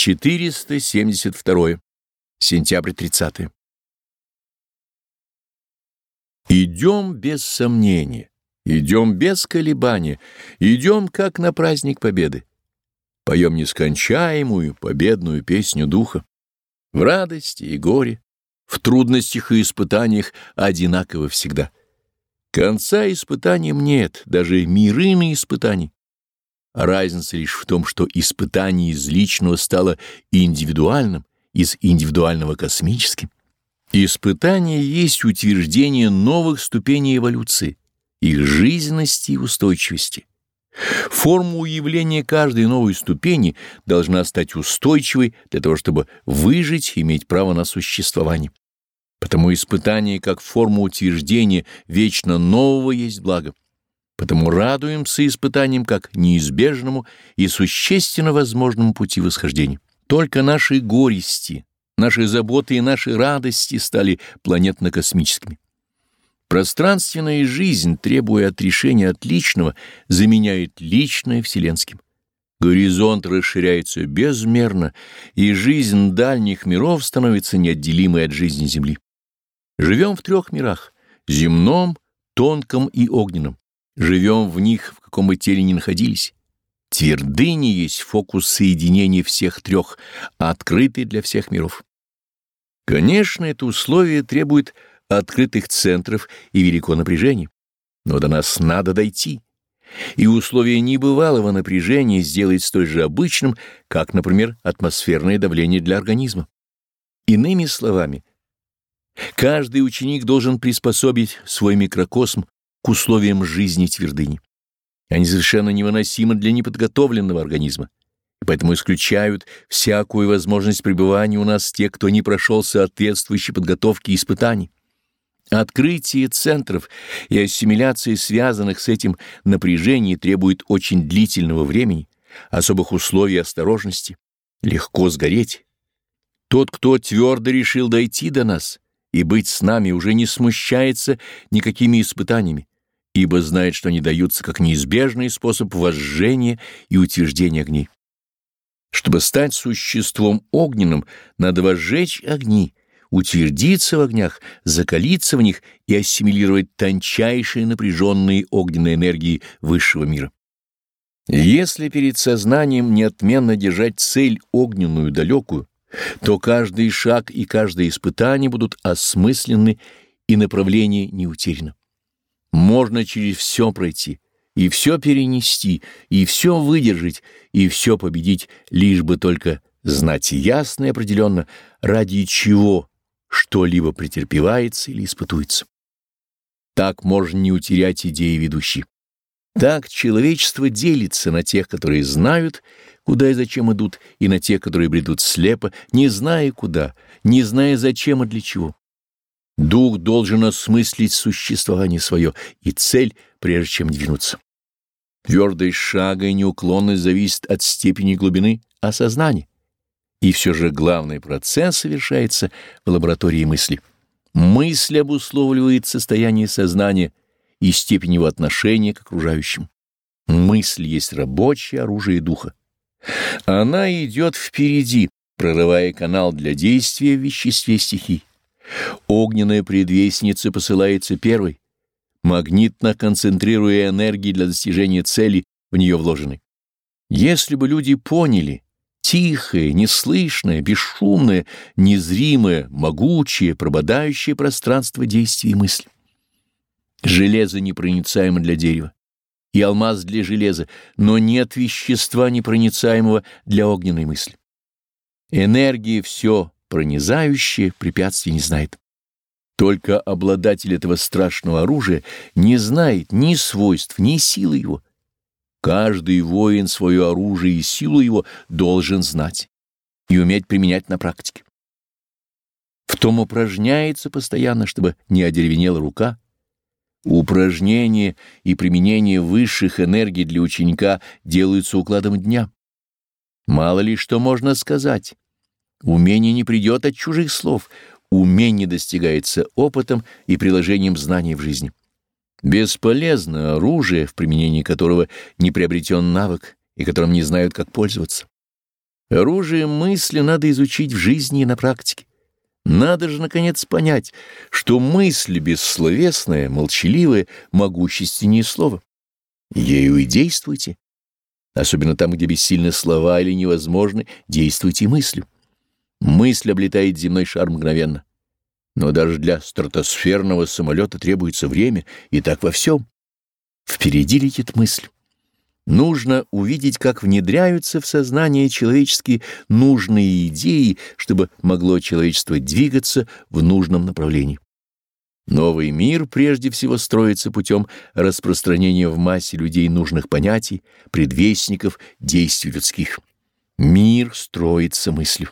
472. Сентябрь 30. Идем без сомнения, идем без колебания, идем как на праздник Победы. Поем нескончаемую победную песню Духа. В радости и горе, в трудностях и испытаниях одинаково всегда. Конца испытаниям нет, даже миры на испытаний. Разница лишь в том, что испытание из личного стало индивидуальным, из индивидуального космическим. Испытание есть утверждение новых ступеней эволюции, их жизненности и устойчивости. Форма уявления каждой новой ступени должна стать устойчивой для того, чтобы выжить и иметь право на существование. Потому испытание как форма утверждения вечно нового есть благо. Потому радуемся испытаниям как неизбежному и существенно возможному пути восхождения. Только наши горести, наши заботы и наши радости стали планетно-космическими. Пространственная жизнь, требуя отрешения от личного, заменяет личное вселенским. Горизонт расширяется безмерно, и жизнь дальних миров становится неотделимой от жизни Земли. Живем в трех мирах — земном, тонком и огненном. Живем в них, в каком бы теле ни находились. Твердыни есть фокус соединения всех трех, открытый для всех миров. Конечно, это условие требует открытых центров и велико напряжения, но до нас надо дойти, и условие небывалого напряжения сделать столь же обычным, как, например, атмосферное давление для организма. Иными словами, каждый ученик должен приспособить свой микрокосм к условиям жизни твердыни. Они совершенно невыносимы для неподготовленного организма, и поэтому исключают всякую возможность пребывания у нас те, кто не прошел соответствующей подготовки и испытаний. Открытие центров и ассимиляция связанных с этим напряжений требует очень длительного времени, особых условий осторожности. Легко сгореть. Тот, кто твердо решил дойти до нас и быть с нами, уже не смущается никакими испытаниями, ибо знает, что они даются как неизбежный способ возжжения и утверждения огней. Чтобы стать существом огненным, надо возжечь огни, утвердиться в огнях, закалиться в них и ассимилировать тончайшие напряженные огненные энергии высшего мира. Если перед сознанием неотменно держать цель огненную далекую, то каждый шаг и каждое испытание будут осмысленны и направление не утеряно. Можно через все пройти, и все перенести, и все выдержать, и все победить, лишь бы только знать ясно и определенно, ради чего что-либо претерпевается или испытуется. Так можно не утерять идеи ведущей. Так человечество делится на тех, которые знают, куда и зачем идут, и на тех, которые бредут слепо, не зная куда, не зная зачем и для чего. Дух должен осмыслить существование свое и цель, прежде чем двинуться. Твердость шага и неуклонность зависит от степени глубины осознания. И все же главный процесс совершается в лаборатории мысли. Мысль обусловливает состояние сознания и степень его отношения к окружающим. Мысль есть рабочее оружие духа. Она идет впереди, прорывая канал для действия в веществе стихий. Огненная предвестница посылается первой, магнитно концентрируя энергии для достижения цели в нее вложены. Если бы люди поняли, тихое, неслышное, бесшумное, незримое, могучее, прободающее пространство действий и мысли. Железо непроницаемо для дерева, и алмаз для железа, но нет вещества непроницаемого для огненной мысли. Энергия все пронизающее препятствий не знает. Только обладатель этого страшного оружия не знает ни свойств, ни силы его. Каждый воин свое оружие и силу его должен знать и уметь применять на практике. В том упражняется постоянно, чтобы не одеревенела рука. Упражнение и применение высших энергий для ученика делаются укладом дня. Мало ли что можно сказать. Умение не придет от чужих слов, умение достигается опытом и приложением знаний в жизни. Бесполезно оружие, в применении которого не приобретен навык и которым не знают, как пользоваться. Оружие мысли надо изучить в жизни и на практике. Надо же, наконец, понять, что мысль бессловесная, молчаливая, могущественнее слова. Ею и действуйте. Особенно там, где бессильны слова или невозможны, действуйте мыслью. Мысль облетает земной шар мгновенно. Но даже для стратосферного самолета требуется время, и так во всем. Впереди летит мысль. Нужно увидеть, как внедряются в сознание человеческие нужные идеи, чтобы могло человечество двигаться в нужном направлении. Новый мир прежде всего строится путем распространения в массе людей нужных понятий, предвестников действий людских. Мир строится мыслью.